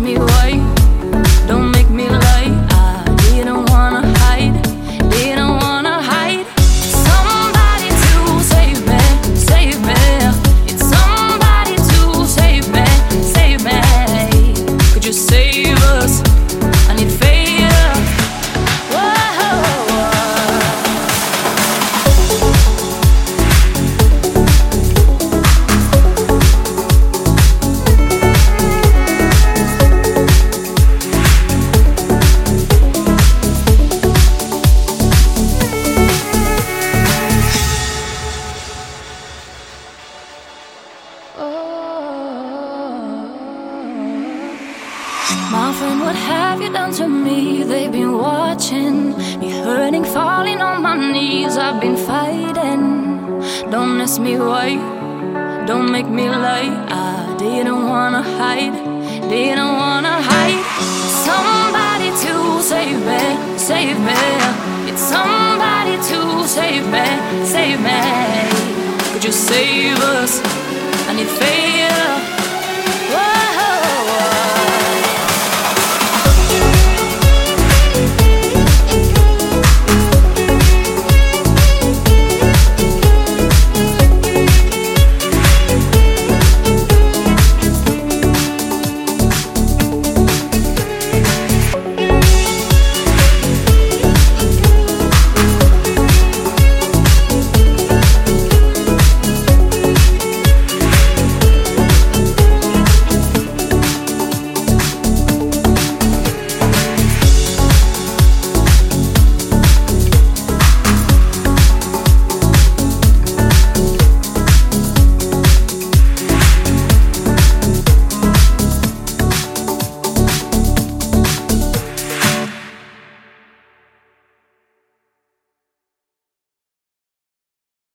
me friend, what have you done to me? They've been watching me hurting, falling on my knees. I've been fighting. Don't ask me why, don't make me lie. I didn't wanna hide, didn't wanna hide. Somebody to save me, save me. It's somebody to save me, save me. Could you save us? I need favor.